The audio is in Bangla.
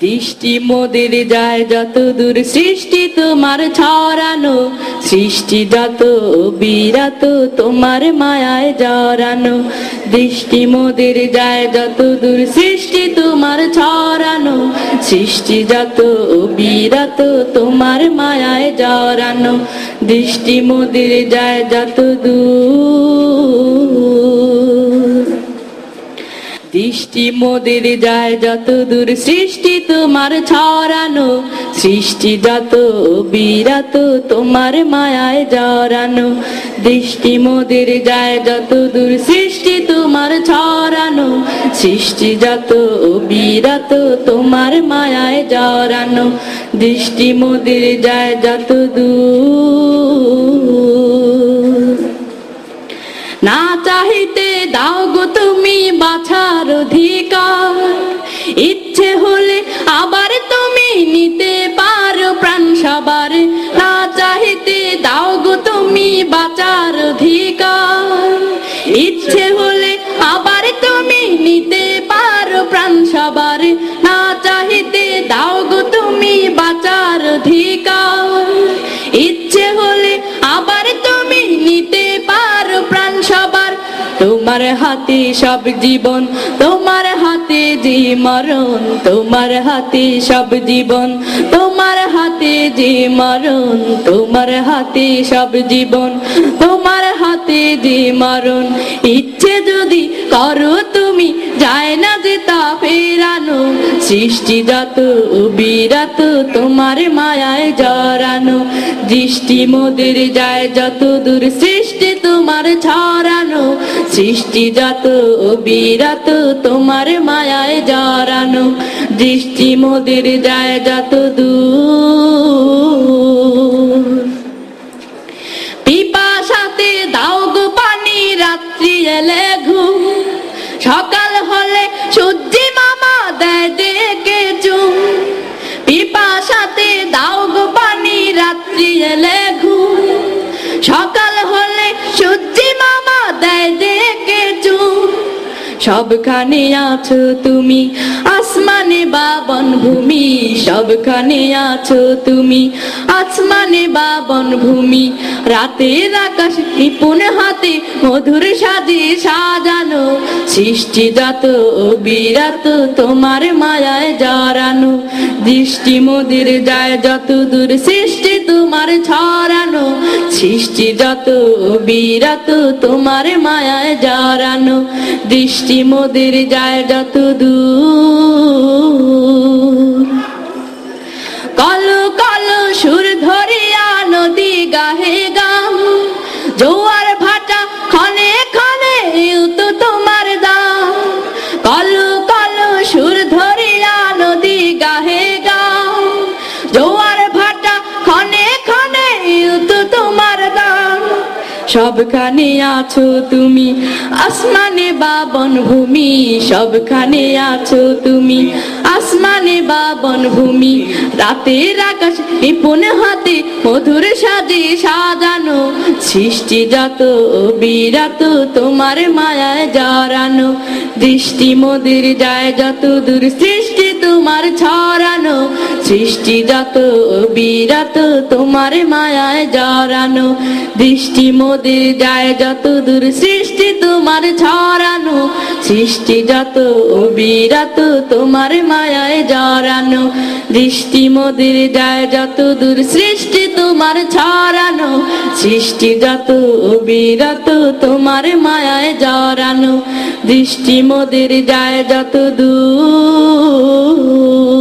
দৃষ্টি মোদের যায় যত দূর সৃষ্টি তোমার ছড়ানো, সৃষ্টি যত বিরাত তোমার মায়ায় জড়ানো। দৃষ্টি মোদের যায় যত দূর সৃষ্টি তোমার ছড়ানো, সৃষ্টি যত বিরাত তোমার মায়ায় জড়ানো। দৃষ্টি মোদের যায় যত দূর দৃষ্টি মোদের যায় যত দূর সৃষ্টি তোমার ছড়ানো সৃষ্টি যত বিরাত, তোমার মায়ায় জড়ানো। দৃষ্টি মোদের যায় যত দূর সৃষ্টি তোমার ছড়ানো সৃষ্টি যত বিরাত, তোমার মায়ায় জড়ানো। দৃষ্টি মোদের যায় যত দূর না চাহিতে দাও বাঁচার অধিকার। ইচ্ছে হলে আবার তুমি নিতে পারো প্রাণ সবার। না চাহিতে দাও গো তুমি বাঁচার অধিকার। ইচ্ছে হলে আবার তুমি নিতে পারো প্রাণ সবার। তোমার হাতে সব জীবন, তোমার হাতে যে মরণ, তোমার হাতে সব জীবন। তোমার হাতে যে মরণ, তোমার হাতে সব জীবন। তোমার হাতে যে মরণ, ইচ্ছে যদি করো তুমি, যায় না যে তা ফেরানো। সৃষ্টি যত বিরাত তোমার মায়ায় জড়ানো। দৃষ্টি মোদের যায় যত দূর, সৃষ্টি তোমার ছড়ানো। সৃষ্টি যত বিরাত তোমার মায়ায় জড়ানো। দৃষ্টি মোদের যায় যত দূর। এলে ঘুম। সকাল হলে সূর্যি মামা দেয় ডেকে চুম। সবখানে আছো তুমি, আসমানে বাবন ভূমি। সবখানে আছো তুমি, আসমানে বাবন ভূমি। রাতের আকাশ নিপুণ হাতে মধুর সাজে সাজানো। সৃষ্টি যত বিরাত, তোমার মায়ায় জড়ানো। দৃষ্টি মোদের যায় যত দূর, সৃষ্টি তোমার ছড়ানো। সৃষ্টি যত বিরাত, তোমার মায়ায় জড়ানো। দৃষ্টি মোদের যায় যত দূর। কলো কলো সুর ধরিয়া নদী গাহে গাম, জোয়ার সবখানে আছো তুমি। আসমানে বাবন ভূমি, সবখানে আছো তুমি। আসমানে বাবন ভূমি, রাতের আকাশ নিপুণ হাতে মধুর সাজে সাজানো। সৃষ্টি যত বিরাত তোমার মায়ায় জড়ানো। দৃষ্টি মোদের যায় যত দূর সৃষ্টি তোমার ছড়ানো সৃষ্টি যত বিরাত, তোমার মায়ায় জড়ানো। দৃষ্টি মোদের যায় যত দূর সৃষ্টি, তোমার ছড়ানো। সৃষ্টি যত বিরাত, তোমার মায়ায় জড়ানো। দৃষ্টি মোদের যায় যত দূর সৃষ্টি, তোমার ছড়ানো। সৃষ্টি যত বিরাত, তোমার মায়ায় জড়ানো। দৃষ্টি মোদের যায় যত দূর